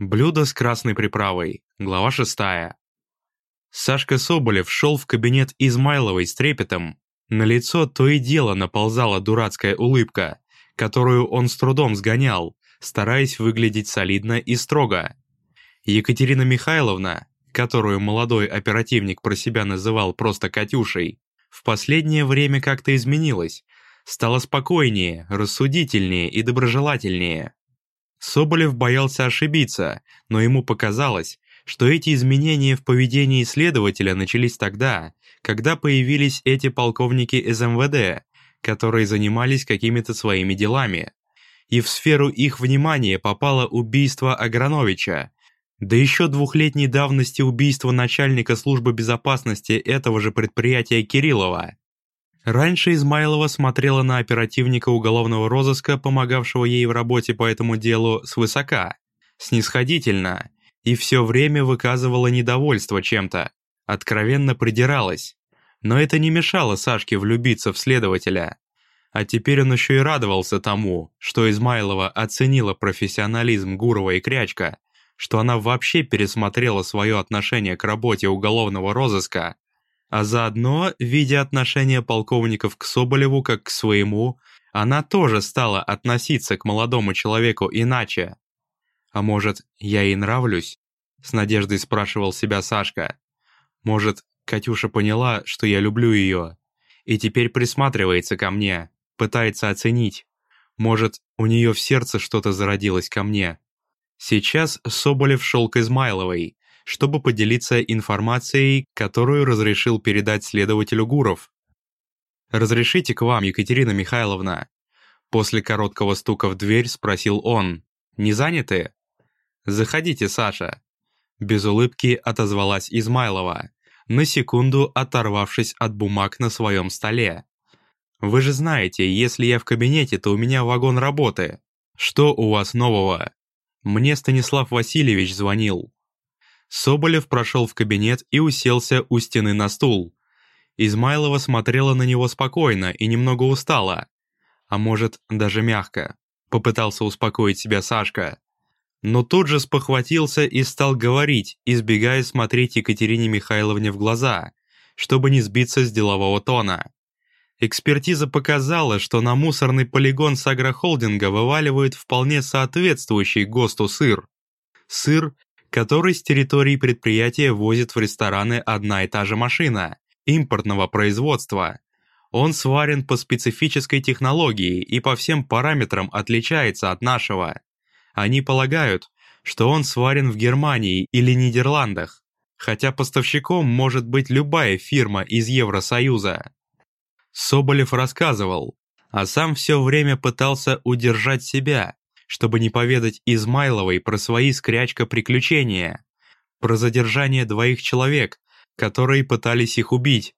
Блюдо с красной приправой. Глава шестая. Сашка Соболев шел в кабинет Измайловой с трепетом. На лицо то и дело наползала дурацкая улыбка, которую он с трудом сгонял, стараясь выглядеть солидно и строго. Екатерина Михайловна, которую молодой оперативник про себя называл просто Катюшей, в последнее время как-то изменилась, стала спокойнее, рассудительнее и доброжелательнее. Соболев боялся ошибиться, но ему показалось, что эти изменения в поведении следователя начались тогда, когда появились эти полковники из МВД, которые занимались какими-то своими делами. И в сферу их внимания попало убийство Аграновича, да еще двухлетней давности убийство начальника службы безопасности этого же предприятия Кириллова. Раньше Измайлова смотрела на оперативника уголовного розыска, помогавшего ей в работе по этому делу, свысока, снисходительно, и все время выказывала недовольство чем-то, откровенно придиралась. Но это не мешало Сашке влюбиться в следователя. А теперь он еще и радовался тому, что Измайлова оценила профессионализм Гурова и Крячка, что она вообще пересмотрела свое отношение к работе уголовного розыска а заодно, видя отношение полковников к Соболеву как к своему, она тоже стала относиться к молодому человеку иначе. «А может, я ей нравлюсь?» — с надеждой спрашивал себя Сашка. «Может, Катюша поняла, что я люблю ее, и теперь присматривается ко мне, пытается оценить. Может, у нее в сердце что-то зародилось ко мне». Сейчас Соболев шел к Измайловой, чтобы поделиться информацией, которую разрешил передать следователю Гуров. «Разрешите к вам, Екатерина Михайловна?» После короткого стука в дверь спросил он. «Не заняты?» «Заходите, Саша». Без улыбки отозвалась Измайлова, на секунду оторвавшись от бумаг на своем столе. «Вы же знаете, если я в кабинете, то у меня вагон работы. Что у вас нового?» Мне Станислав Васильевич звонил. Соболев прошел в кабинет и уселся у стены на стул. Измайлова смотрела на него спокойно и немного устала. А может, даже мягко. Попытался успокоить себя Сашка. Но тут же спохватился и стал говорить, избегая смотреть Екатерине Михайловне в глаза, чтобы не сбиться с делового тона. Экспертиза показала, что на мусорный полигон с агрохолдинга вываливают вполне соответствующий ГОСТу сыр. Сыр, который с территории предприятия возит в рестораны одна и та же машина, импортного производства. Он сварен по специфической технологии и по всем параметрам отличается от нашего. Они полагают, что он сварен в Германии или Нидерландах, хотя поставщиком может быть любая фирма из Евросоюза. Соболев рассказывал, а сам все время пытался удержать себя, чтобы не поведать Измайловой про свои скрячка-приключения, про задержание двоих человек, которые пытались их убить.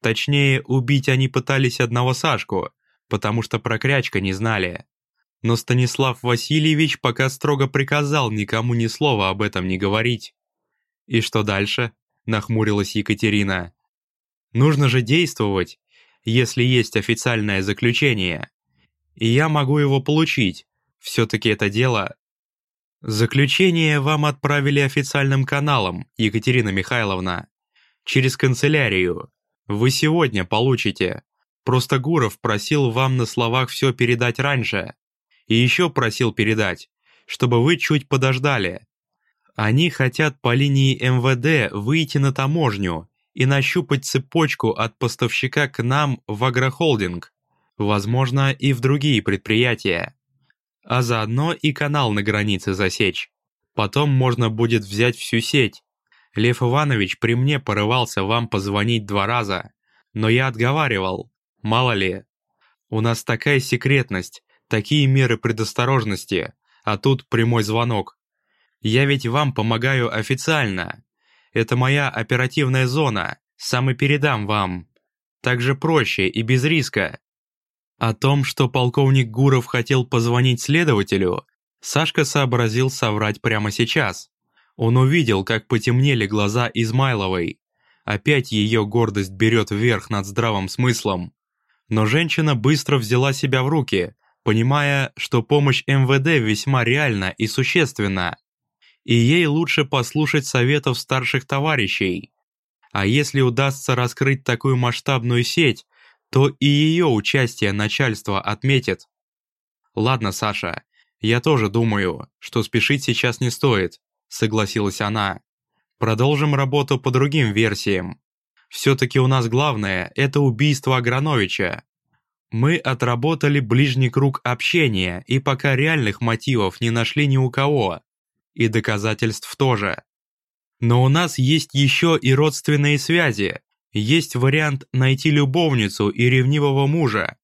Точнее, убить они пытались одного Сашку, потому что про крячка не знали. Но Станислав Васильевич пока строго приказал никому ни слова об этом не говорить. «И что дальше?» – нахмурилась Екатерина. «Нужно же действовать, если есть официальное заключение. И я могу его получить, все-таки это дело... Заключение вам отправили официальным каналом, Екатерина Михайловна. Через канцелярию. Вы сегодня получите. Просто Гуров просил вам на словах все передать раньше. И еще просил передать, чтобы вы чуть подождали. Они хотят по линии МВД выйти на таможню и нащупать цепочку от поставщика к нам в агрохолдинг, возможно, и в другие предприятия а заодно и канал на границе засечь. Потом можно будет взять всю сеть. Лев Иванович при мне порывался вам позвонить два раза, но я отговаривал, мало ли. У нас такая секретность, такие меры предосторожности, а тут прямой звонок. Я ведь вам помогаю официально. Это моя оперативная зона, сам и передам вам. Так же проще и без риска. О том, что полковник Гуров хотел позвонить следователю, Сашка сообразил соврать прямо сейчас. Он увидел, как потемнели глаза Измайловой. Опять ее гордость берет вверх над здравым смыслом. Но женщина быстро взяла себя в руки, понимая, что помощь МВД весьма реальна и существенна. и ей лучше послушать советов старших товарищей. А если удастся раскрыть такую масштабную сеть, то и ее участие начальство отметит. Ладно, Саша, я тоже думаю, что спешить сейчас не стоит, согласилась она. Продолжим работу по другим версиям. Все-таки у нас главное – это убийство Аграновича. Мы отработали ближний круг общения и пока реальных мотивов не нашли ни у кого. И доказательств тоже. Но у нас есть еще и родственные связи. Есть вариант найти любовницу и ревнивого мужа.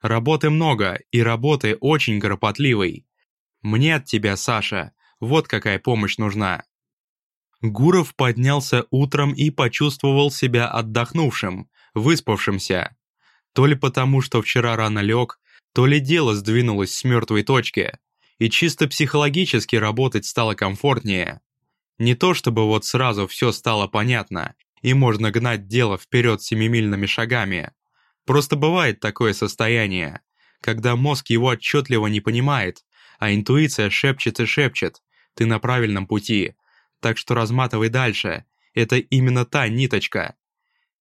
Работы много, и работы очень кропотливой. Мне от тебя, Саша, вот какая помощь нужна. Гуров поднялся утром и почувствовал себя отдохнувшим, выспавшимся. То ли потому, что вчера рано лег, то ли дело сдвинулось с мертвой точки, и чисто психологически работать стало комфортнее. Не то чтобы вот сразу все стало понятно, и можно гнать дело вперед семимильными шагами. Просто бывает такое состояние, когда мозг его отчетливо не понимает, а интуиция шепчет и шепчет, ты на правильном пути, так что разматывай дальше, это именно та ниточка.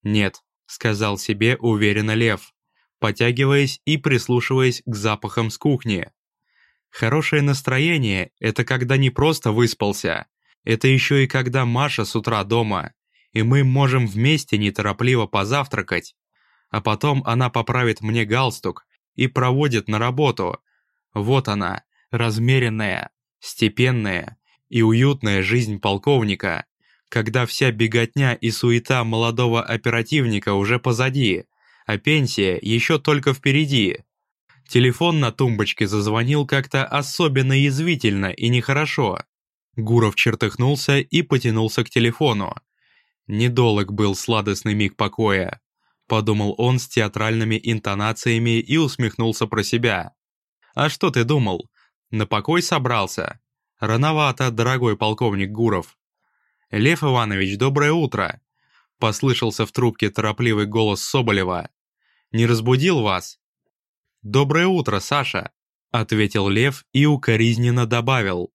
Нет, сказал себе уверенно Лев, потягиваясь и прислушиваясь к запахам с кухни. Хорошее настроение – это когда не просто выспался, это еще и когда Маша с утра дома, и мы можем вместе неторопливо позавтракать. А потом она поправит мне галстук и проводит на работу. Вот она, размеренная, степенная и уютная жизнь полковника, когда вся беготня и суета молодого оперативника уже позади, а пенсия еще только впереди. Телефон на тумбочке зазвонил как-то особенно язвительно и нехорошо. Гуров чертыхнулся и потянулся к телефону. Недолог был сладостный миг покоя, подумал он с театральными интонациями и усмехнулся про себя. А что ты думал? На покой собрался? Рановато, дорогой полковник Гуров. Лев Иванович, доброе утро. Послышался в трубке торопливый голос Соболева. Не разбудил вас? «Доброе утро, Саша», — ответил Лев и укоризненно добавил.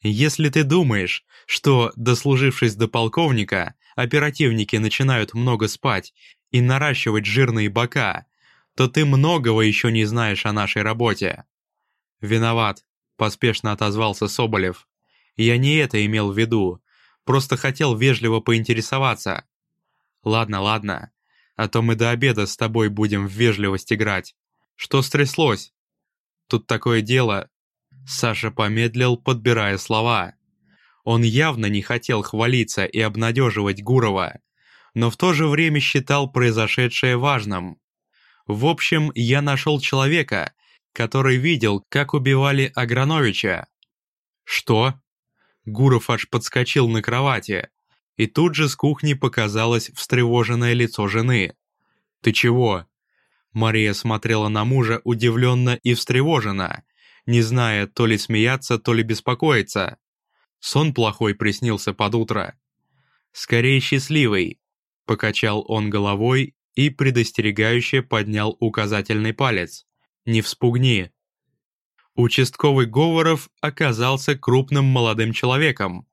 «Если ты думаешь, что, дослужившись до полковника, оперативники начинают много спать и наращивать жирные бока, то ты многого еще не знаешь о нашей работе». «Виноват», — поспешно отозвался Соболев. «Я не это имел в виду, просто хотел вежливо поинтересоваться». «Ладно, ладно, а то мы до обеда с тобой будем в вежливость играть». Что стряслось? Тут такое дело. Саша помедлил, подбирая слова. Он явно не хотел хвалиться и обнадеживать Гурова, но в то же время считал произошедшее важным. В общем, я нашел человека, который видел, как убивали Аграновича. Что? Гуров аж подскочил на кровати, и тут же с кухни показалось встревоженное лицо жены. «Ты чего?» Мария смотрела на мужа удивленно и встревоженно, не зная то ли смеяться, то ли беспокоиться. Сон плохой приснился под утро. «Скорее счастливый», — покачал он головой и предостерегающе поднял указательный палец. «Не вспугни». Участковый Говоров оказался крупным молодым человеком.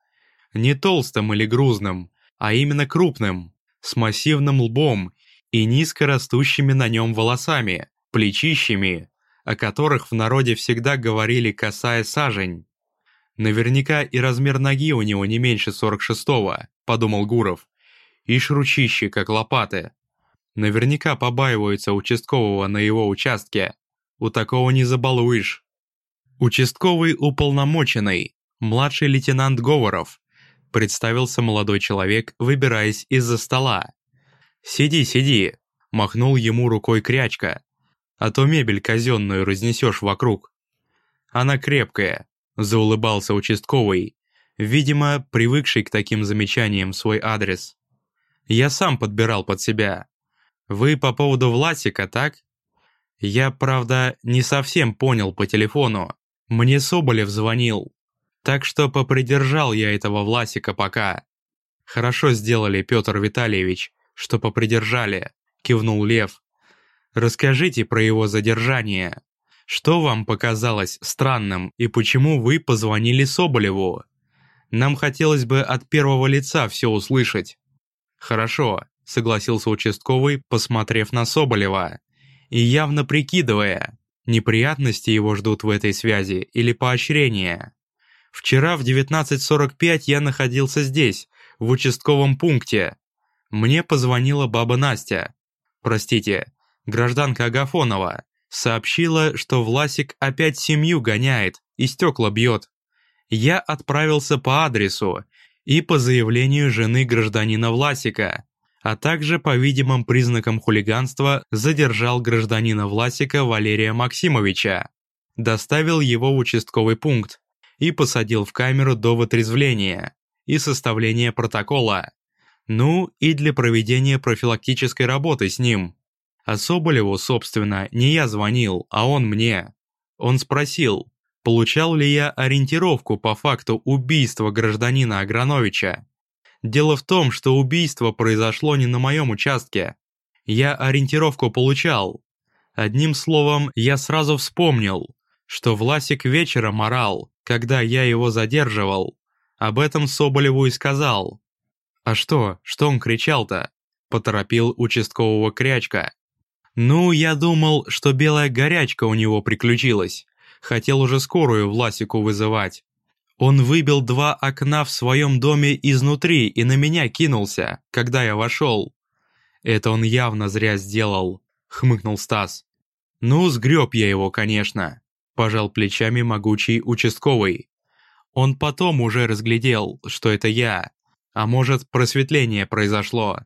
Не толстым или грузным, а именно крупным, с массивным лбом и низко растущими на нем волосами, плечищами, о которых в народе всегда говорили косая сажень. Наверняка и размер ноги у него не меньше 46-го, подумал Гуров. И шручище, как лопаты. Наверняка побаиваются участкового на его участке. У такого не забалуешь. Участковый уполномоченный, младший лейтенант Говоров, представился молодой человек, выбираясь из-за стола. «Сиди, сиди!» – махнул ему рукой крячка. «А то мебель казенную разнесешь вокруг». «Она крепкая», – заулыбался участковый, видимо, привыкший к таким замечаниям свой адрес. «Я сам подбирал под себя. Вы по поводу Власика, так?» «Я, правда, не совсем понял по телефону. Мне Соболев звонил. Так что попридержал я этого Власика пока. Хорошо сделали, Петр Витальевич, что попридержали», — кивнул Лев. «Расскажите про его задержание. Что вам показалось странным и почему вы позвонили Соболеву?» Нам хотелось бы от первого лица все услышать». «Хорошо», — согласился участковый, посмотрев на Соболева. И явно прикидывая, неприятности его ждут в этой связи или поощрения. Вчера в 19.45 я находился здесь, в участковом пункте. Мне позвонила баба Настя. Простите, гражданка Агафонова. Сообщила, что Власик опять семью гоняет и стекла бьет. Я отправился по адресу и по заявлению жены гражданина Власика, а также по видимым признакам хулиганства задержал гражданина Власика Валерия Максимовича, доставил его в участковый пункт и посадил в камеру до вытрезвления и составления протокола. Ну и для проведения профилактической работы с ним. А Соболеву, собственно, не я звонил, а он мне. Он спросил, получал ли я ориентировку по факту убийства гражданина Аграновича. Дело в том, что убийство произошло не на моем участке. Я ориентировку получал. Одним словом, я сразу вспомнил, что Власик вечером орал, когда я его задерживал. Об этом Соболеву и сказал. «А что, что он кричал-то?» – поторопил участкового крячка. «Ну, я думал, что белая горячка у него приключилась. Хотел уже скорую Власику вызывать. Он выбил два окна в своем доме изнутри и на меня кинулся, когда я вошел. Это он явно зря сделал, хмыкнул Стас. Ну, сгреб я его, конечно, пожал плечами могучий участковый. Он потом уже разглядел, что это я. А может, просветление произошло.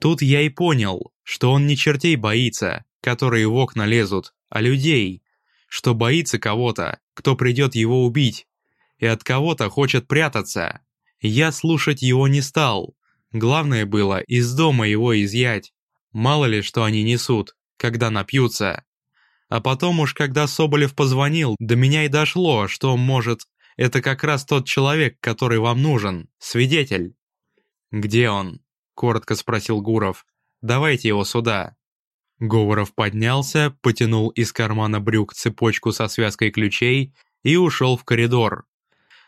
Тут я и понял, что он не чертей боится, которые в окна лезут, а людей. Что боится кого-то, кто придет его убить и от кого-то хочет прятаться. Я слушать его не стал. Главное было из дома его изъять. Мало ли, что они несут, когда напьются. А потом уж когда Соболев позвонил, до меня и дошло, что, может, это как раз тот человек, который вам нужен, свидетель. «Где он?» – коротко спросил Гуров. «Давайте его сюда». Говоров поднялся, потянул из кармана брюк цепочку со связкой ключей и ушел в коридор.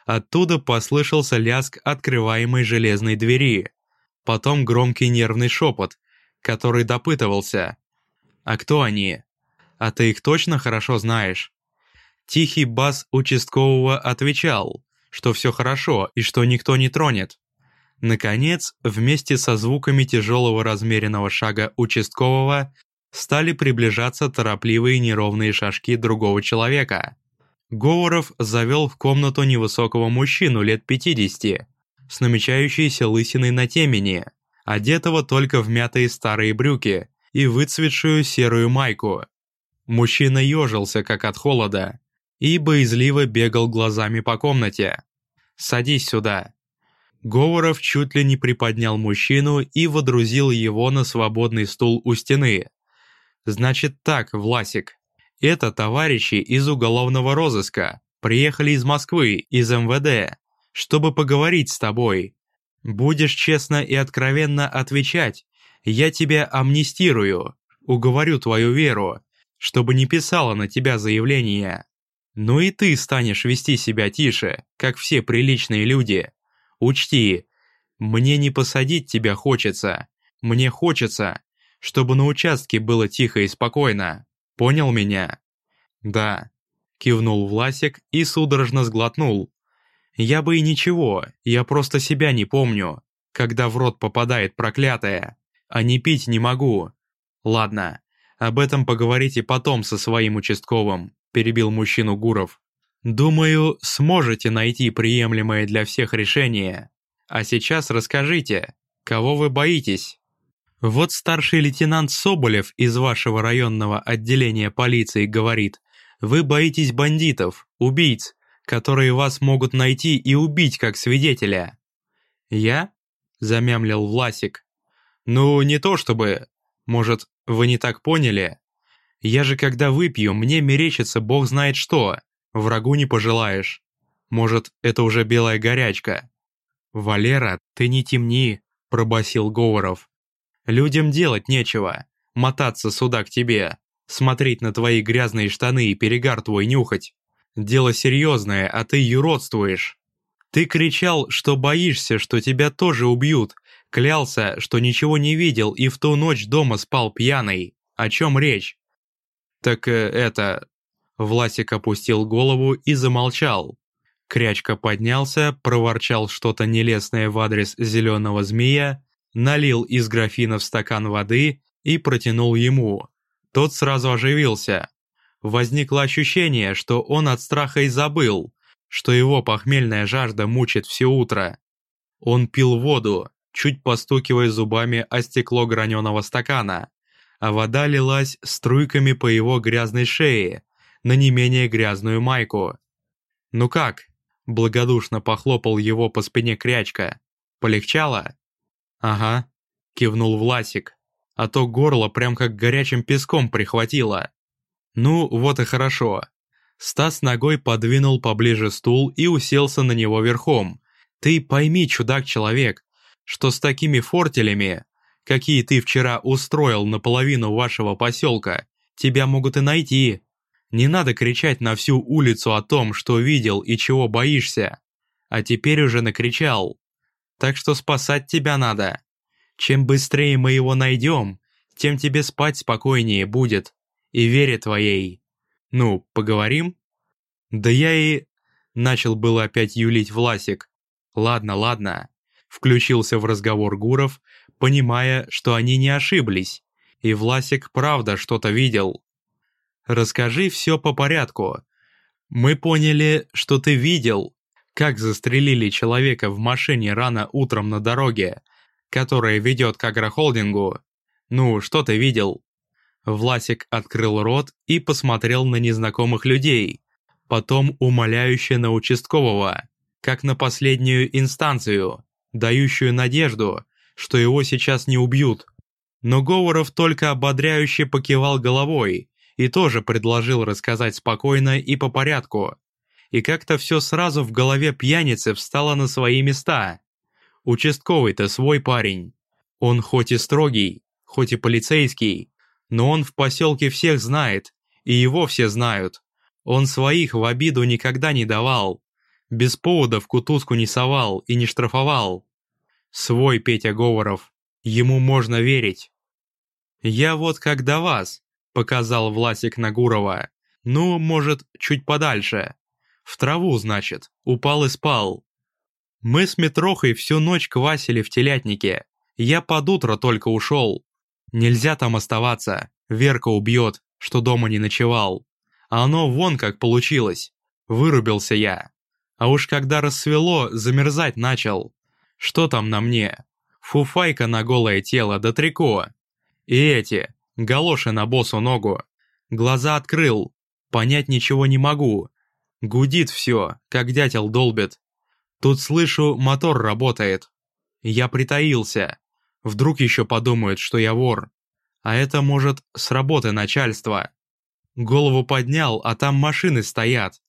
Оттуда послышался лязг открываемой железной двери. Потом громкий нервный шепот, который допытывался. «А кто они? А ты их точно хорошо знаешь?» Тихий бас участкового отвечал, что все хорошо и что никто не тронет. Наконец, вместе со звуками тяжелого размеренного шага участкового стали приближаться торопливые неровные шажки другого человека. Говоров завел в комнату невысокого мужчину лет 50, с намечающейся лысиной на темени, одетого только в мятые старые брюки и выцветшую серую майку. Мужчина ежился, как от холода, и боязливо бегал глазами по комнате. «Садись сюда». Говоров чуть ли не приподнял мужчину и водрузил его на свободный стул у стены. «Значит так, Власик, это товарищи из уголовного розыска, приехали из Москвы, из МВД, чтобы поговорить с тобой. Будешь честно и откровенно отвечать, я тебя амнистирую, уговорю твою веру, чтобы не писала на тебя заявление. Ну и ты станешь вести себя тише, как все приличные люди. Учти, мне не посадить тебя хочется, мне хочется, чтобы на участке было тихо и спокойно. Понял меня?» «Да», — кивнул Власик и судорожно сглотнул. «Я бы и ничего, я просто себя не помню, когда в рот попадает проклятое, а не пить не могу. Ладно, об этом поговорите потом со своим участковым», — перебил мужчину Гуров. «Думаю, сможете найти приемлемое для всех решение. А сейчас расскажите, кого вы боитесь?» Вот старший лейтенант Соболев из вашего районного отделения полиции говорит, вы боитесь бандитов, убийц, которые вас могут найти и убить как свидетеля. Я? Замямлил Власик. Ну, не то чтобы... Может, вы не так поняли? Я же когда выпью, мне мерещится бог знает что. Врагу не пожелаешь. Может, это уже белая горячка. «Валера, ты не темни», — пробасил Говоров. Людям делать нечего. Мотаться сюда к тебе. Смотреть на твои грязные штаны и перегар твой нюхать. Дело серьезное, а ты юродствуешь. Ты кричал, что боишься, что тебя тоже убьют, клялся, что ничего не видел и в ту ночь дома спал пьяный. О чем речь? Так э, это... Власик опустил голову и замолчал. Крячка поднялся, проворчал что-то нелестное в адрес зеленого змея, налил из графина в стакан воды и протянул ему. Тот сразу оживился. Возникло ощущение, что он от страха и забыл, что его похмельная жажда мучит все утро. Он пил воду, чуть постукивая зубами о стекло граненого стакана, а вода лилась струйками по его грязной шее на не менее грязную майку. «Ну как?» – благодушно похлопал его по спине крячка. «Полегчало?» «Ага», – кивнул Власик, а то горло прям как горячим песком прихватило. «Ну, вот и хорошо». Стас ногой подвинул поближе стул и уселся на него верхом. «Ты пойми, чудак-человек, что с такими фортелями, какие ты вчера устроил наполовину вашего поселка, тебя могут и найти. Не надо кричать на всю улицу о том, что видел и чего боишься. А теперь уже накричал. Так что спасать тебя надо. Чем быстрее мы его найдем, тем тебе спать спокойнее будет. И вере твоей. Ну, поговорим? Да я и... Начал было опять юлить Власик. Ладно, ладно. Включился в разговор Гуров, понимая, что они не ошиблись. И Власик правда что-то видел. Расскажи все по порядку. Мы поняли, что ты видел, как застрелили человека в машине рано утром на дороге, которая ведет к агрохолдингу. Ну, что ты видел? Власик открыл рот и посмотрел на незнакомых людей, потом умоляюще на участкового, как на последнюю инстанцию, дающую надежду, что его сейчас не убьют. Но Говоров только ободряюще покивал головой и тоже предложил рассказать спокойно и по порядку. И как-то все сразу в голове пьяницы встало на свои места. Участковый-то свой парень. Он хоть и строгий, хоть и полицейский, но он в поселке всех знает, и его все знают. Он своих в обиду никогда не давал, без повода в кутузку не совал и не штрафовал. Свой Петя Говоров, ему можно верить. Я вот как до вас, показал Власик на Гурова. Ну, может, чуть подальше. В траву, значит, упал и спал. Мы с Метрохой всю ночь квасили в телятнике. Я под утро только ушел. Нельзя там оставаться, Верка убьет, что дома не ночевал. А оно вон как получилось. Вырубился я. А уж когда рассвело, замерзать начал. Что там на мне? Фуфайка на голое тело да трико. И эти, галоши на босу ногу. Глаза открыл, понять ничего не могу. Гудит все, как дятел долбит. Тут слышу, мотор работает. Я притаился. Вдруг еще подумают, что я вор. А это, может, с работы начальства. Голову поднял, а там машины стоят.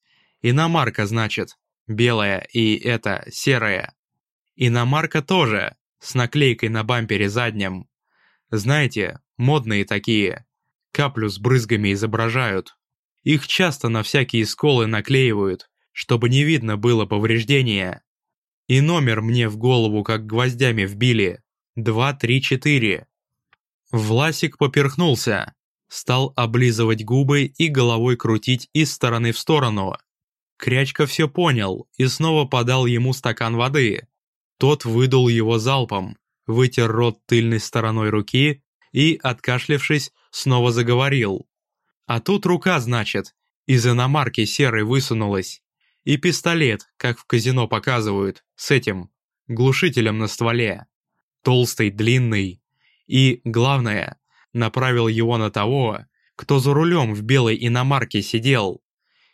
Иномарка, значит. Белая и это, серая. Иномарка тоже, с наклейкой на бампере заднем. Знаете, модные такие. Каплю с брызгами изображают. Их часто на всякие сколы наклеивают, чтобы не видно было повреждения. И номер мне в голову как гвоздями вбили. 234. Власик поперхнулся, стал облизывать губы и головой крутить из стороны в сторону. Крячка все понял и снова подал ему стакан воды. Тот выдул его залпом, вытер рот тыльной стороной руки и, откашлявшись, снова заговорил. А тут рука, значит, из иномарки серой высунулась. И пистолет, как в казино показывают, с этим, глушителем на стволе. Толстый, длинный. И, главное, направил его на того, кто за рулем в белой иномарке сидел.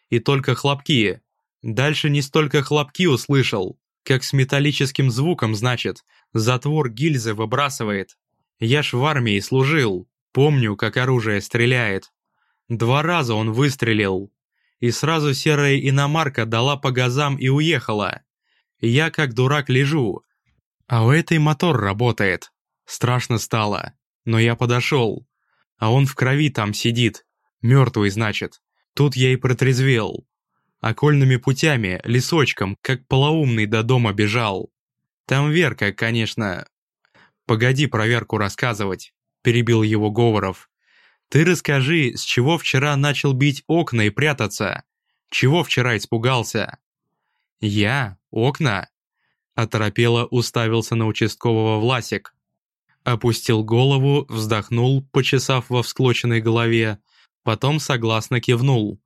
И только хлопки. Дальше не столько хлопки услышал, как с металлическим звуком, значит, затвор гильзы выбрасывает. Я ж в армии служил, помню, как оружие стреляет. Два раза он выстрелил, и сразу серая иномарка дала по газам и уехала. Я как дурак лежу, а у этой мотор работает. Страшно стало, но я подошел. А он в крови там сидит, мертвый, значит. Тут я и протрезвел. Окольными путями, лесочком, как полоумный до дома бежал. Там Верка, конечно... Погоди проверку рассказывать, перебил его Говоров. Ты расскажи, с чего вчера начал бить окна и прятаться? Чего вчера испугался? Я? Окна? Оторопело уставился на участкового Власик. Опустил голову, вздохнул, почесав во всклоченной голове, потом согласно кивнул.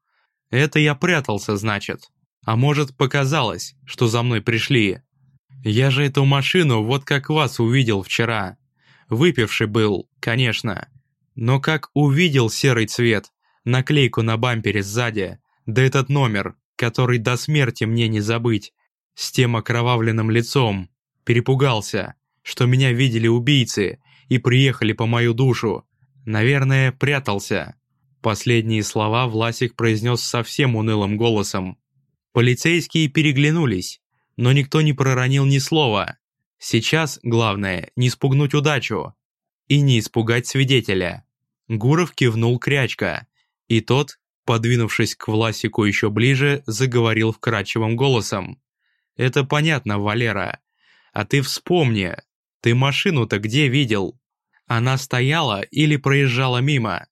Это я прятался, значит. А может, показалось, что за мной пришли. Я же эту машину вот как вас увидел вчера. Выпивший был, конечно. Но как увидел серый цвет, наклейку на бампере сзади, да этот номер, который до смерти мне не забыть, с тем окровавленным лицом, перепугался, что меня видели убийцы и приехали по мою душу. Наверное, прятался. Последние слова Власик произнес совсем унылым голосом. Полицейские переглянулись, но никто не проронил ни слова. Сейчас главное не спугнуть удачу и не испугать свидетеля. Гуров кивнул крячка, и тот, подвинувшись к Власику еще ближе, заговорил вкрадчивым голосом. «Это понятно, Валера. А ты вспомни, ты машину-то где видел? Она стояла или проезжала мимо?»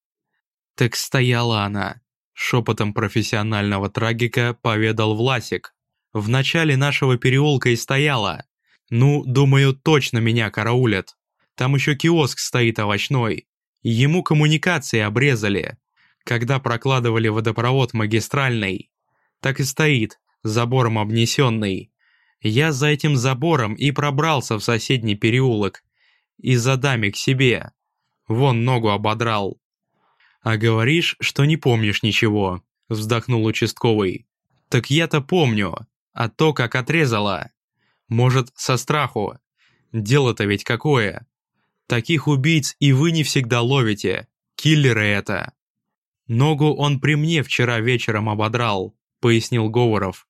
«Так стояла она», — шепотом профессионального трагика поведал Власик. «В начале нашего переулка и стояла. Ну, думаю, точно меня караулят. Там еще киоск стоит овощной. Ему коммуникации обрезали, когда прокладывали водопровод магистральный. Так и стоит, забором обнесенный. Я за этим забором и пробрался в соседний переулок. И за даме к себе. Вон ногу ободрал. «А говоришь, что не помнишь ничего», — вздохнул участковый. «Так я-то помню, а то, как отрезала. Может, со страху. Дело-то ведь какое. Таких убийц и вы не всегда ловите. Киллеры это». «Ногу он при мне вчера вечером ободрал», — пояснил Говоров.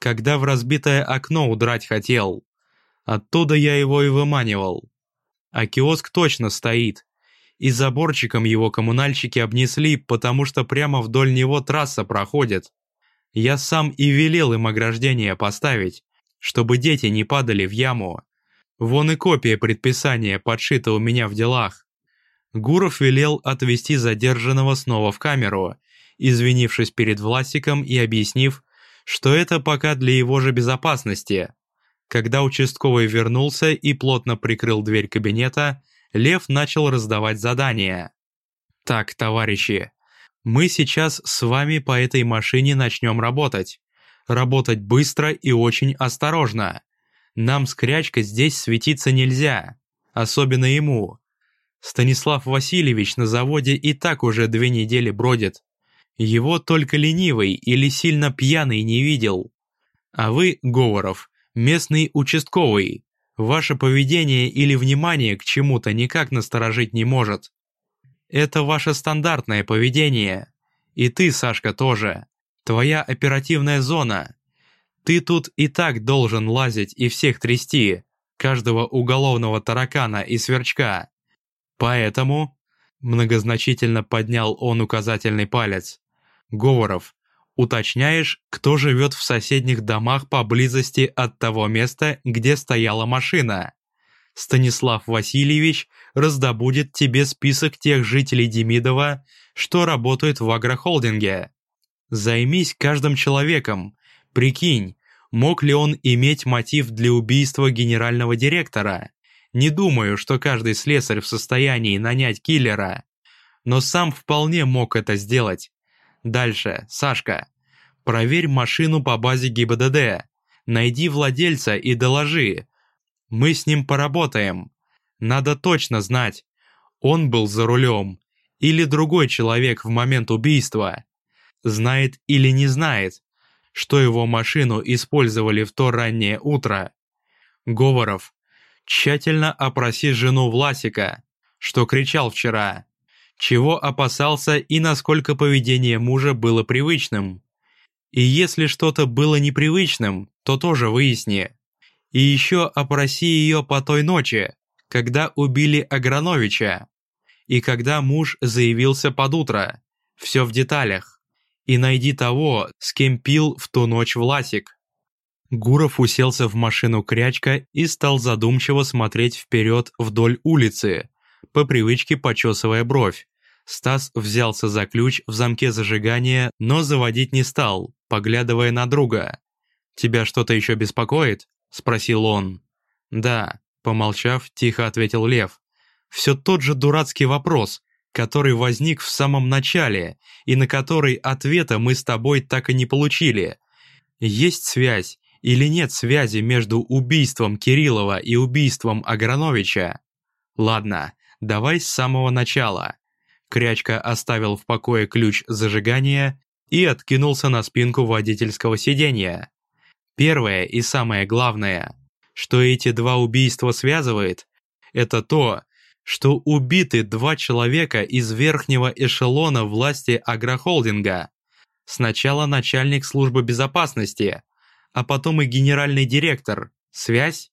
«Когда в разбитое окно удрать хотел. Оттуда я его и выманивал. А киоск точно стоит, и заборчиком его коммунальщики обнесли, потому что прямо вдоль него трасса проходит. Я сам и велел им ограждение поставить, чтобы дети не падали в яму. Вон и копия предписания подшита у меня в делах. Гуров велел отвезти задержанного снова в камеру, извинившись перед Власиком и объяснив, что это пока для его же безопасности. Когда участковый вернулся и плотно прикрыл дверь кабинета, Лев начал раздавать задания. «Так, товарищи, мы сейчас с вами по этой машине начнем работать. Работать быстро и очень осторожно. Нам с Крячкой здесь светиться нельзя, особенно ему. Станислав Васильевич на заводе и так уже две недели бродит. Его только ленивый или сильно пьяный не видел. А вы, Говоров, местный участковый, Ваше поведение или внимание к чему-то никак насторожить не может. Это ваше стандартное поведение. И ты, Сашка, тоже. Твоя оперативная зона. Ты тут и так должен лазить и всех трясти, каждого уголовного таракана и сверчка. Поэтому, многозначительно поднял он указательный палец, Говоров, Уточняешь, кто живет в соседних домах поблизости от того места, где стояла машина. Станислав Васильевич раздобудет тебе список тех жителей Демидова, что работают в агрохолдинге. Займись каждым человеком. Прикинь, мог ли он иметь мотив для убийства генерального директора? Не думаю, что каждый слесарь в состоянии нанять киллера. Но сам вполне мог это сделать. Дальше, Сашка. Проверь машину по базе ГИБДД. Найди владельца и доложи. Мы с ним поработаем. Надо точно знать, он был за рулем или другой человек в момент убийства. Знает или не знает, что его машину использовали в то раннее утро. Говоров, тщательно опроси жену Власика, что кричал вчера чего опасался и насколько поведение мужа было привычным. И если что-то было непривычным, то тоже выясни. И еще опроси ее по той ночи, когда убили Аграновича, и когда муж заявился под утро. Все в деталях. и найди того, с кем пил в ту ночь Власик». Гуров уселся в машину крячка и стал задумчиво смотреть вперед вдоль улицы, по привычке почесывая бровь. Стас взялся за ключ в замке зажигания, но заводить не стал, поглядывая на друга. «Тебя что-то еще беспокоит?» – спросил он. «Да», – помолчав, тихо ответил Лев. «Все тот же дурацкий вопрос, который возник в самом начале и на который ответа мы с тобой так и не получили. Есть связь или нет связи между убийством Кириллова и убийством Аграновича? Ладно, давай с самого начала. Крячка оставил в покое ключ зажигания и откинулся на спинку водительского сиденья. Первое и самое главное, что эти два убийства связывает, это то, что убиты два человека из верхнего эшелона власти агрохолдинга. Сначала начальник службы безопасности, а потом и генеральный директор. Связь?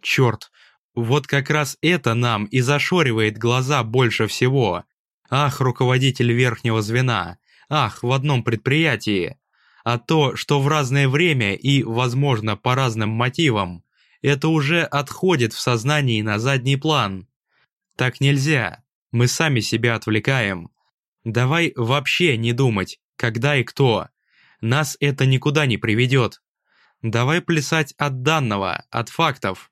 Черт, вот как раз это нам и зашоривает глаза больше всего. Ах, руководитель верхнего звена, ах, в одном предприятии. А то, что в разное время и, возможно, по разным мотивам, это уже отходит в сознании на задний план. Так нельзя, мы сами себя отвлекаем. Давай вообще не думать, когда и кто. Нас это никуда не приведет. Давай плясать от данного, от фактов.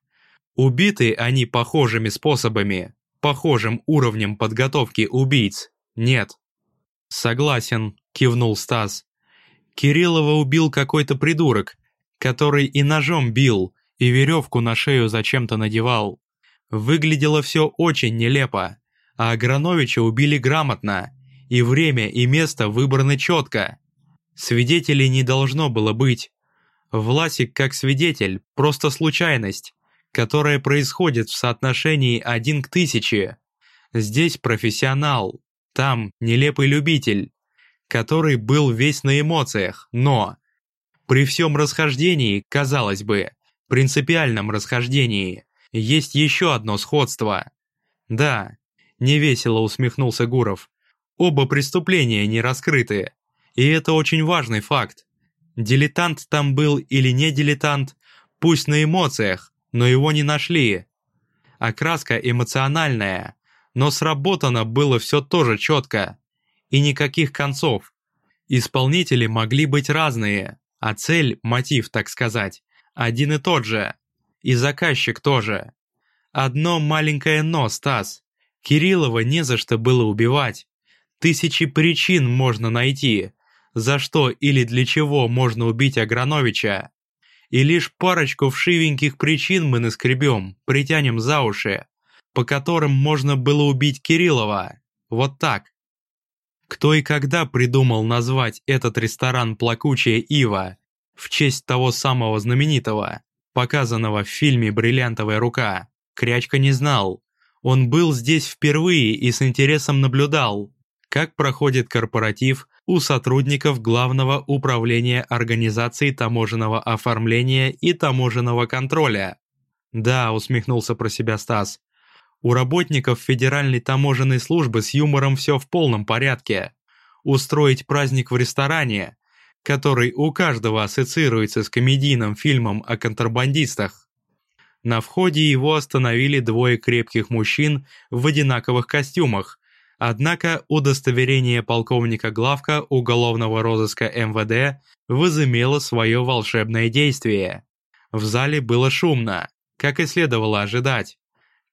Убиты они похожими способами, похожим уровнем подготовки убийц. Нет. Согласен, кивнул Стас. Кириллова убил какой-то придурок, который и ножом бил, и веревку на шею зачем-то надевал. Выглядело все очень нелепо, а Аграновича убили грамотно, и время и место выбраны четко. Свидетелей не должно было быть, Власик как свидетель – просто случайность, которая происходит в соотношении один к тысяче. Здесь профессионал, там нелепый любитель, который был весь на эмоциях, но... При всем расхождении, казалось бы, принципиальном расхождении, есть еще одно сходство. Да, невесело усмехнулся Гуров. Оба преступления не раскрыты, и это очень важный факт. Дилетант там был или не дилетант, пусть на эмоциях, но его не нашли. Окраска эмоциональная, но сработано было все тоже четко. И никаких концов. Исполнители могли быть разные, а цель, мотив, так сказать, один и тот же. И заказчик тоже. Одно маленькое «но», Стас. Кириллова не за что было убивать. Тысячи причин можно найти за что или для чего можно убить Аграновича. И лишь парочку вшивеньких причин мы наскребем, притянем за уши, по которым можно было убить Кириллова. Вот так. Кто и когда придумал назвать этот ресторан «Плакучая Ива» в честь того самого знаменитого, показанного в фильме «Бриллиантовая рука», Крячка не знал. Он был здесь впервые и с интересом наблюдал, как проходит корпоратив у сотрудников Главного управления организации таможенного оформления и таможенного контроля. Да, усмехнулся про себя Стас. У работников Федеральной таможенной службы с юмором все в полном порядке. Устроить праздник в ресторане, который у каждого ассоциируется с комедийным фильмом о контрабандистах. На входе его остановили двое крепких мужчин в одинаковых костюмах, Однако удостоверение полковника главка уголовного розыска МВД возымело свое волшебное действие. В зале было шумно, как и следовало ожидать.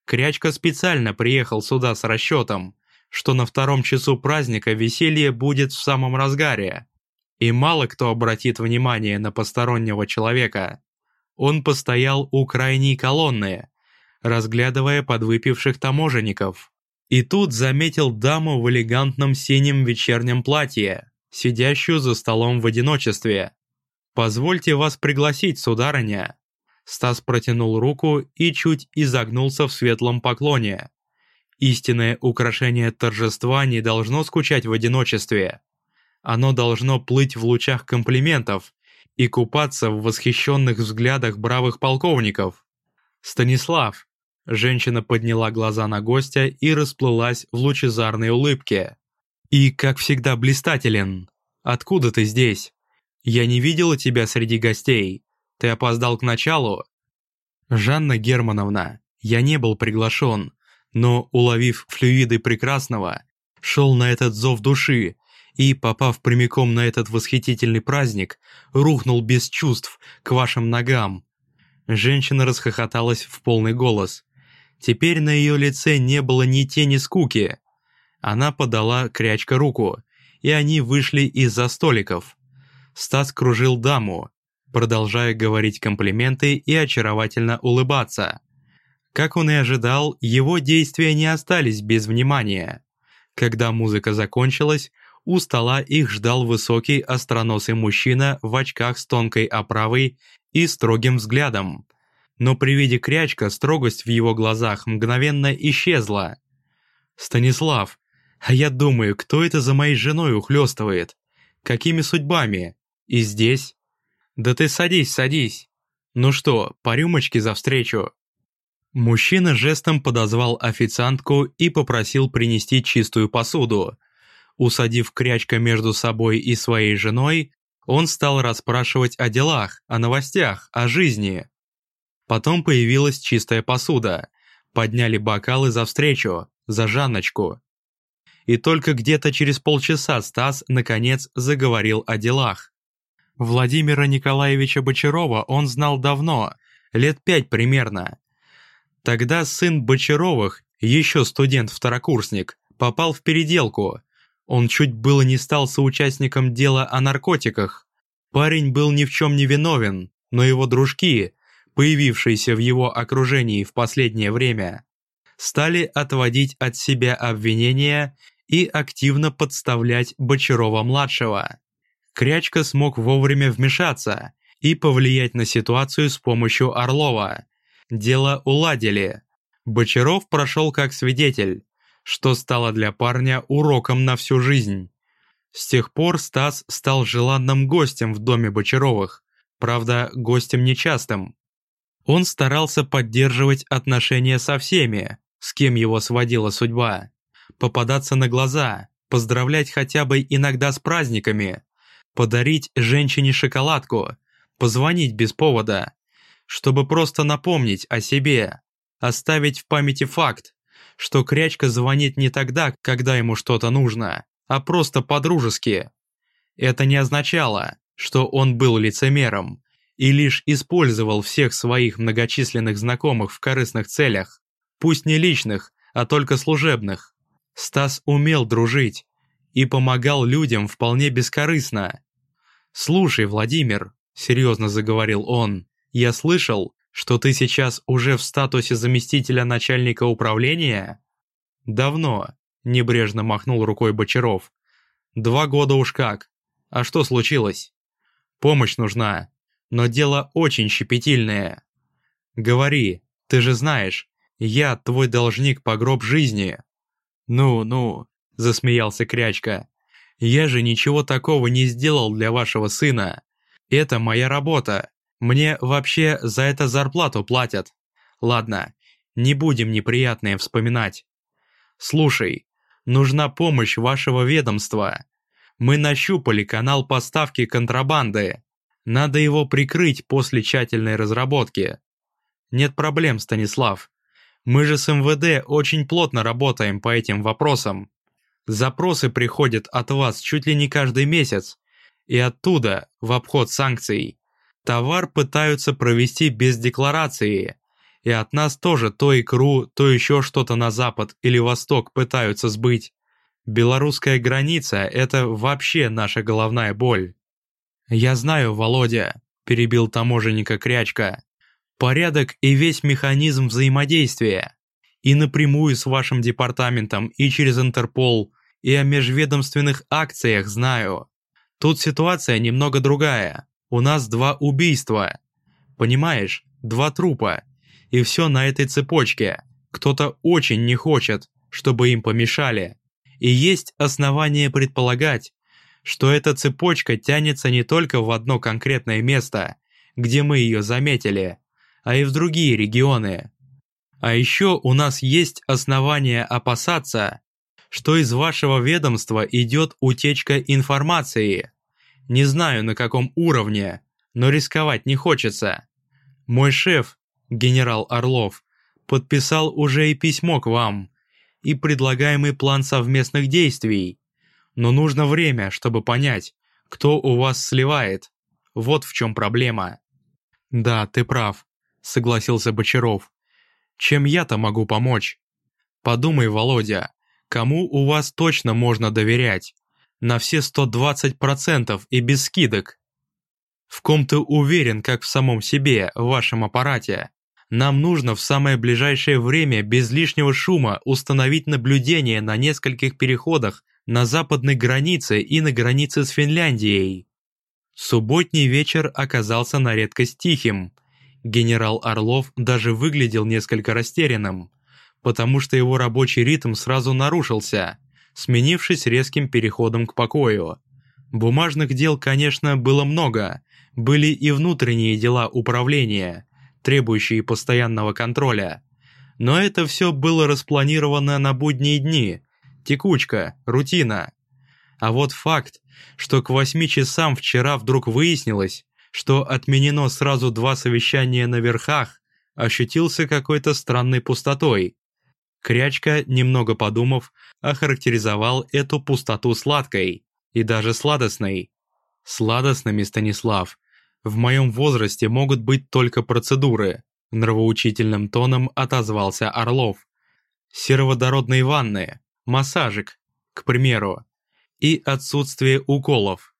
Крячка специально приехал сюда с расчетом, что на втором часу праздника веселье будет в самом разгаре. И мало кто обратит внимание на постороннего человека. Он постоял у крайней колонны, разглядывая подвыпивших таможенников. И тут заметил даму в элегантном синем вечернем платье, сидящую за столом в одиночестве. «Позвольте вас пригласить, сударыня». Стас протянул руку и чуть изогнулся в светлом поклоне. Истинное украшение торжества не должно скучать в одиночестве. Оно должно плыть в лучах комплиментов и купаться в восхищенных взглядах бравых полковников. «Станислав, Женщина подняла глаза на гостя и расплылась в лучезарной улыбке. «И, как всегда, блистателен. откуда ты здесь? Я не видела тебя среди гостей. Ты опоздал к началу?» «Жанна Германовна, я не был приглашен, но, уловив флюиды прекрасного, шел на этот зов души и, попав прямиком на этот восхитительный праздник, рухнул без чувств к вашим ногам». Женщина расхохоталась в полный голос. Теперь на ее лице не было ни тени скуки. Она подала крячка руку, и они вышли из-за столиков. Стас кружил даму, продолжая говорить комплименты и очаровательно улыбаться. Как он и ожидал, его действия не остались без внимания. Когда музыка закончилась, у стола их ждал высокий остроносый мужчина в очках с тонкой оправой и строгим взглядом. Но при виде крячка строгость в его глазах мгновенно исчезла. «Станислав, а я думаю, кто это за моей женой ухлёстывает? Какими судьбами? И здесь? Да ты садись, садись. Ну что, по рюмочке за встречу?» Мужчина жестом подозвал официантку и попросил принести чистую посуду. Усадив крячка между собой и своей женой, он стал расспрашивать о делах, о новостях, о жизни. Потом появилась чистая посуда. Подняли бокалы за встречу, за Жанночку. И только где-то через полчаса Стас, наконец, заговорил о делах. Владимира Николаевича Бочарова он знал давно, лет пять примерно. Тогда сын Бочаровых, еще студент-второкурсник, попал в переделку. Он чуть было не стал соучастником дела о наркотиках. Парень был ни в чем не виновен, но его дружки, появившиеся в его окружении в последнее время, стали отводить от себя обвинения и активно подставлять Бочарова-младшего. Крячка смог вовремя вмешаться и повлиять на ситуацию с помощью Орлова. Дело уладили. Бочаров прошел как свидетель, что стало для парня уроком на всю жизнь. С тех пор Стас стал желанным гостем в доме Бочаровых, правда, гостем нечастым. Он старался поддерживать отношения со всеми, с кем его сводила судьба попадаться на глаза, поздравлять хотя бы иногда с праздниками, подарить женщине шоколадку, позвонить без повода, чтобы просто напомнить о себе, оставить в памяти факт, что Крячка звонит не тогда, когда ему что-то нужно, а просто по-дружески. Это не означало, что он был лицемером и лишь использовал всех своих многочисленных знакомых в корыстных целях, пусть не личных, а только служебных. Стас умел дружить и помогал людям вполне бескорыстно. «Слушай, Владимир», — серьезно заговорил он, — «я слышал, что ты сейчас уже в статусе заместителя начальника управления?» «Давно», — небрежно махнул рукой Бочаров. «Два года уж как. А что случилось?» «Помощь нужна, но дело очень щепетильное». «Говори, ты же знаешь, я твой должник по гроб жизни». «Ну-ну», — засмеялся Крячка, — «я же ничего такого не сделал для вашего сына. Это моя работа. Мне вообще за это зарплату платят. Ладно, не будем неприятное вспоминать. Слушай, нужна помощь вашего ведомства. Мы нащупали канал поставки контрабанды. Надо его прикрыть после тщательной разработки. Нет проблем, Станислав. Мы же с МВД очень плотно работаем по этим вопросам. Запросы приходят от вас чуть ли не каждый месяц, и оттуда, в обход санкций, товар пытаются провести без декларации, и от нас тоже то икру, то еще что-то на запад или восток пытаются сбыть. Белорусская граница – это вообще наша головная боль. «Я знаю, Володя», – перебил таможенника Крячка, порядок и весь механизм взаимодействия. И напрямую с вашим департаментом, и через Интерпол, и о межведомственных акциях знаю. Тут ситуация немного другая. У нас два убийства. Понимаешь, два трупа. И все на этой цепочке. Кто-то очень не хочет, чтобы им помешали. И есть основания предполагать, что эта цепочка тянется не только в одно конкретное место, где мы ее заметили, а и в другие регионы. А еще у нас есть основания опасаться, что из вашего ведомства идет утечка информации. Не знаю, на каком уровне, но рисковать не хочется. Мой шеф, генерал Орлов, подписал уже и письмо к вам, и предлагаемый план совместных действий. Но нужно время, чтобы понять, кто у вас сливает. Вот в чем проблема. Да, ты прав, согласился Бочаров. Чем я-то могу помочь? Подумай, Володя, кому у вас точно можно доверять? На все 120% и без скидок. В ком ты уверен, как в самом себе, в вашем аппарате. Нам нужно в самое ближайшее время без лишнего шума установить наблюдение на нескольких переходах на западной границе и на границе с Финляндией. Субботний вечер оказался на редкость тихим. Генерал Орлов даже выглядел несколько растерянным, потому что его рабочий ритм сразу нарушился, сменившись резким переходом к покою. Бумажных дел, конечно, было много, были и внутренние дела управления, требующие постоянного контроля. Но это все было распланировано на будние дни, текучка, рутина. А вот факт, что к восьми часам вчера вдруг выяснилось, что отменено сразу два совещания на верхах, ощутился какой-то странной пустотой. Крячка, немного подумав, охарактеризовал эту пустоту сладкой и даже сладостной. Сладостными, Станислав, в моем возрасте могут быть только процедуры, нравоучительным тоном отозвался Орлов. Сероводородные ванны, массажик, к примеру, и отсутствие уколов.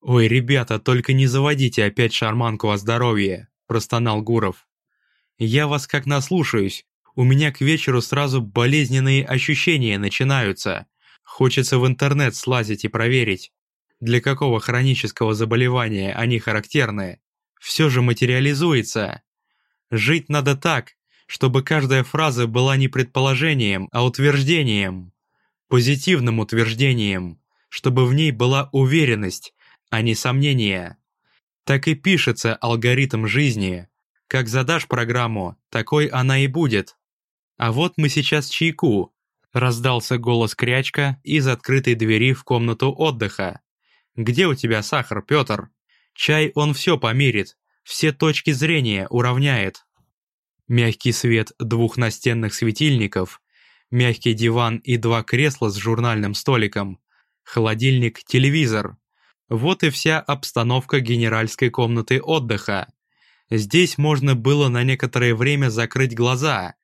«Ой, ребята, только не заводите опять шарманку о здоровье», – простонал Гуров. «Я вас как наслушаюсь, у меня к вечеру сразу болезненные ощущения начинаются. Хочется в интернет слазить и проверить для какого хронического заболевания они характерны, все же материализуется. Жить надо так, чтобы каждая фраза была не предположением, а утверждением. Позитивным утверждением, чтобы в ней была уверенность, а не сомнение. Так и пишется алгоритм жизни. Как задашь программу, такой она и будет. А вот мы сейчас чайку. Раздался голос Крячка из открытой двери в комнату отдыха. Где у тебя сахар, Петр? Чай он все померит, все точки зрения уравняет. Мягкий свет двух настенных светильников, мягкий диван и два кресла с журнальным столиком, холодильник, телевизор. Вот и вся обстановка генеральской комнаты отдыха. Здесь можно было на некоторое время закрыть глаза,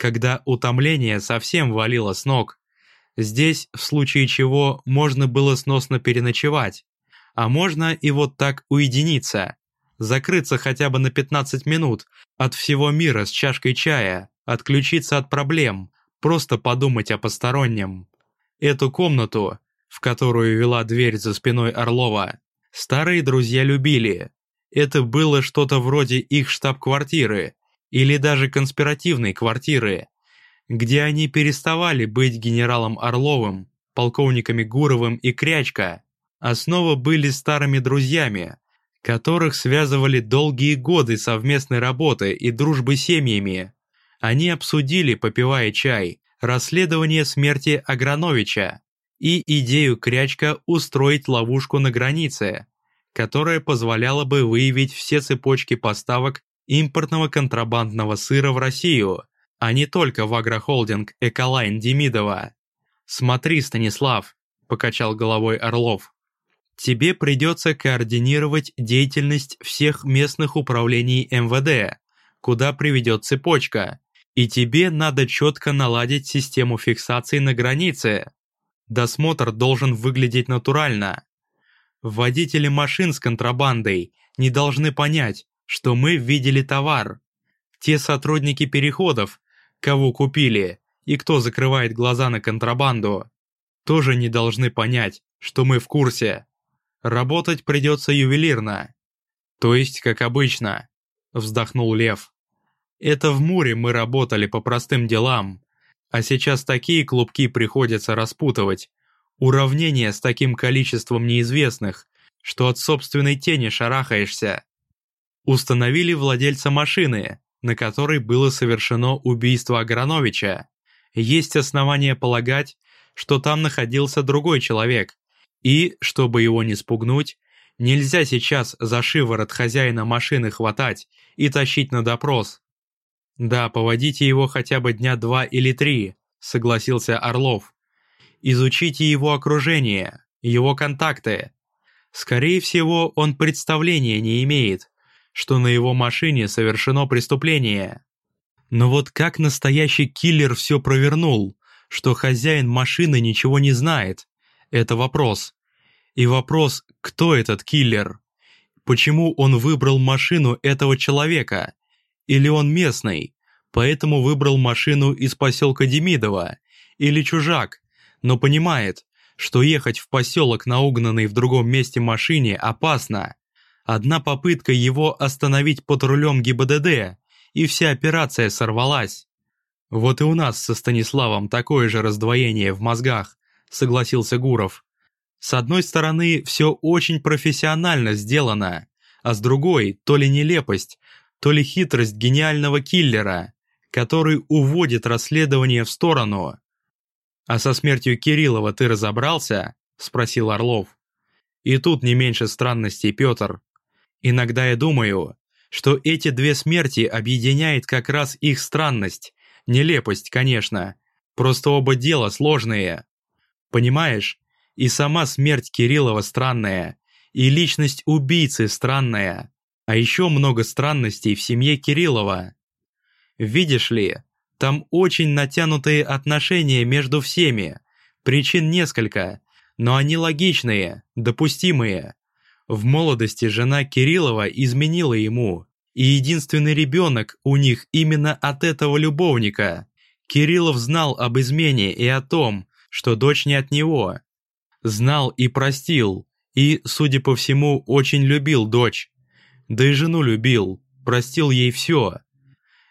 когда утомление совсем валило с ног. Здесь, в случае чего, можно было сносно переночевать. А можно и вот так уединиться. Закрыться хотя бы на 15 минут от всего мира с чашкой чая, отключиться от проблем, просто подумать о постороннем. Эту комнату, в которую вела дверь за спиной Орлова, старые друзья любили. Это было что-то вроде их штаб-квартиры или даже конспиративной квартиры, где они переставали быть генералом Орловым, полковниками Гуровым и Крячко, а снова были старыми друзьями, которых связывали долгие годы совместной работы и дружбы семьями. Они обсудили, попивая чай, расследование смерти Аграновича и идею Крячка устроить ловушку на границе, которая позволяла бы выявить все цепочки поставок импортного контрабандного сыра в Россию а не только в агрохолдинг Эколайн Демидова. «Смотри, Станислав», – покачал головой Орлов, – «тебе придется координировать деятельность всех местных управлений МВД, куда приведет цепочка, и тебе надо четко наладить систему фиксации на границе. Досмотр должен выглядеть натурально. Водители машин с контрабандой не должны понять, что мы видели товар. Те сотрудники переходов, кого купили и кто закрывает глаза на контрабанду, тоже не должны понять, что мы в курсе. Работать придется ювелирно. То есть, как обычно, вздохнул Лев. Это в Муре мы работали по простым делам, а сейчас такие клубки приходится распутывать. Уравнение с таким количеством неизвестных, что от собственной тени шарахаешься. Установили владельца машины, на которой было совершено убийство Аграновича, есть основания полагать, что там находился другой человек, и, чтобы его не спугнуть, Нельзя сейчас за шиворот хозяина машины хватать и тащить на допрос. Да, поводите его хотя бы дня два или три, согласился Орлов. Изучите его окружение, его контакты. Скорее всего, он представления не имеет, что на его машине совершено преступление. Но вот как настоящий киллер все провернул, что хозяин машины ничего не знает, это вопрос. И вопрос, кто этот киллер? Почему он выбрал машину этого человека? Или он местный, поэтому выбрал машину из поселка Демидова? Или чужак, но понимает, что ехать в поселок на угнанной в другом месте машине опасно. Одна попытка его остановить под рулем ГИБДД, и вся операция сорвалась. Вот и у нас со Станиславом такое же раздвоение в мозгах, согласился Гуров. С одной стороны, все очень профессионально сделано, а с другой, то ли нелепость, то ли хитрость гениального киллера, который уводит расследование в сторону. «А со смертью Кириллова ты разобрался?» – спросил Орлов. И тут не меньше странностей, Петр. Иногда я думаю, что эти две смерти объединяет как раз их странность, нелепость, конечно, просто оба дела сложные. Понимаешь, и сама смерть Кириллова странная, и личность убийцы странная, а еще много странностей в семье Кириллова. Видишь ли, там очень натянутые отношения между всеми, причин несколько, но они логичные, допустимые. В молодости жена Кириллова изменила ему, и единственный ребенок у них именно от этого любовника. Кириллов знал об измене и о том, что дочь не от него, знал и простил, и, судя по всему, очень любил дочь. Да и жену любил, простил ей все.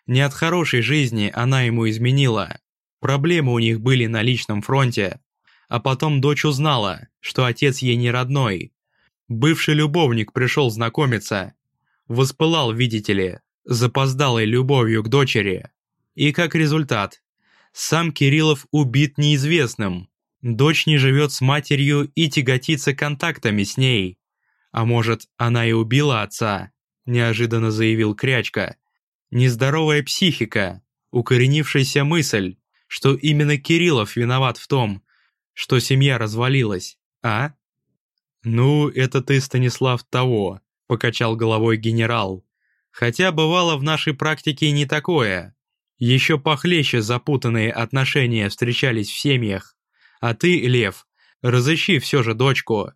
Не от хорошей жизни она ему изменила. Проблемы у них были на личном фронте. А потом дочь узнала, что отец ей не родной. Бывший любовник пришел знакомиться. Воспылал, видите ли, запоздалой любовью к дочери. И как результат, сам Кириллов убит неизвестным, Дочь не живет с матерью и тяготится контактами с ней. А может, она и убила отца, неожиданно заявил Крячка. Нездоровая психика, укоренившаяся мысль, что именно Кириллов виноват в том, что семья развалилась, а? Ну, это ты, Станислав, того, покачал головой генерал. Хотя бывало в нашей практике не такое. Еще похлеще запутанные отношения встречались в семьях. А ты, Лев, разыщи все же дочку.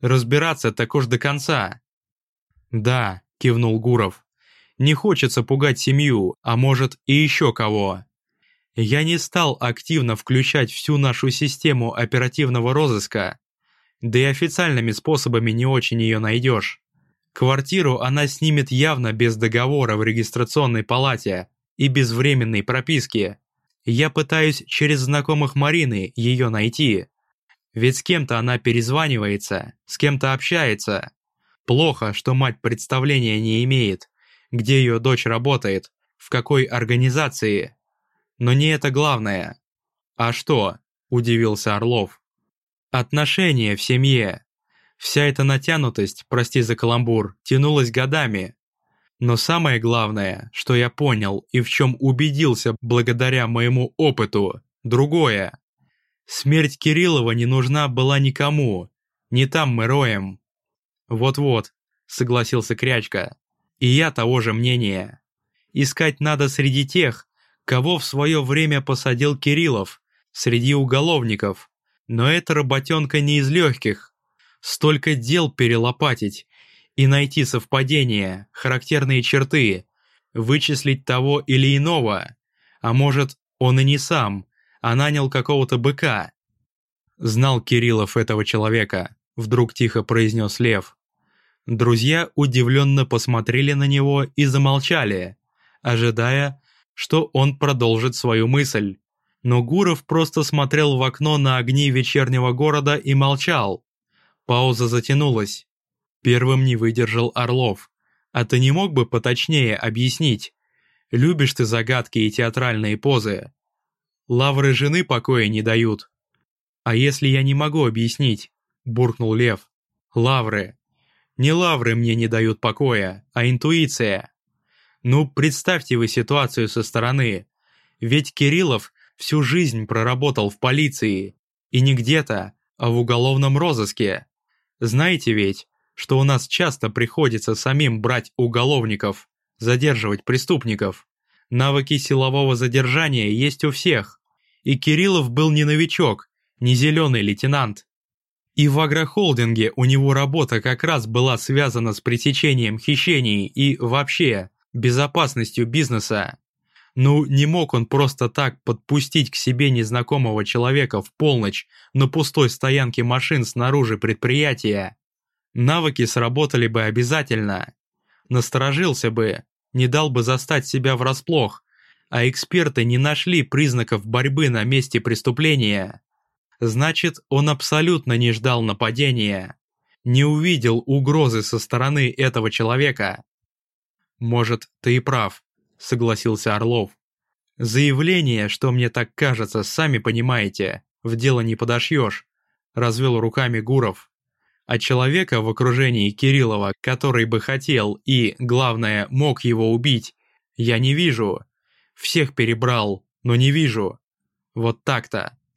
Разбираться так уж до конца». «Да», — кивнул Гуров. «Не хочется пугать семью, а может и еще кого». Я не стал активно включать всю нашу систему оперативного розыска, да и официальными способами не очень ее найдешь. Квартиру она снимет явно без договора в регистрационной палате и без временной прописки. Я пытаюсь через знакомых Марины ее найти. Ведь с кем-то она перезванивается, с кем-то общается. Плохо, что мать представления не имеет, где ее дочь работает, в какой организации. Но не это главное. А что? Удивился Орлов. Отношения в семье. Вся эта натянутость, прости за каламбур, тянулась годами. Но самое главное, что я понял и в чем убедился благодаря моему опыту, другое. Смерть Кириллова не нужна была никому, не там мы роем. Вот-вот, согласился Крячка, и я того же мнения. Искать надо среди тех, кого в свое время посадил Кириллов, среди уголовников. Но эта работенка не из легких. Столько дел перелопатить, и найти совпадения, характерные черты, вычислить того или иного. А может, он и не сам, а нанял какого-то быка. Знал Кириллов этого человека, вдруг тихо произнес Лев. Друзья удивленно посмотрели на него и замолчали, ожидая, что он продолжит свою мысль. Но Гуров просто смотрел в окно на огни вечернего города и молчал. Пауза затянулась. Первым не выдержал Орлов. А ты не мог бы поточнее объяснить? Любишь ты загадки и театральные позы. Лавры жены покоя не дают. А если я не могу объяснить? Буркнул Лев. Лавры. Не лавры мне не дают покоя, а интуиция. Ну, представьте вы ситуацию со стороны. Ведь Кириллов всю жизнь проработал в полиции. И не где-то, а в уголовном розыске. Знаете ведь, что у нас часто приходится самим брать уголовников, задерживать преступников. Навыки силового задержания есть у всех. И Кириллов был не новичок, не зеленый лейтенант. И в агрохолдинге у него работа как раз была связана с пресечением хищений и вообще безопасностью бизнеса. Ну, не мог он просто так подпустить к себе незнакомого человека в полночь на пустой стоянке машин снаружи предприятия. Навыки сработали бы обязательно. Насторожился бы, не дал бы застать себя врасплох, а эксперты не нашли признаков борьбы на месте преступления. Значит, он абсолютно не ждал нападения, не увидел угрозы со стороны этого человека. «Может, ты и прав», — согласился Орлов. «Заявление, что мне так кажется, сами понимаете, в дело не подошьешь», — развел руками Гуров. А человека в окружении Кириллова, который бы хотел и, главное, мог его убить, я не вижу. Всех перебрал, но не вижу. Вот так-то.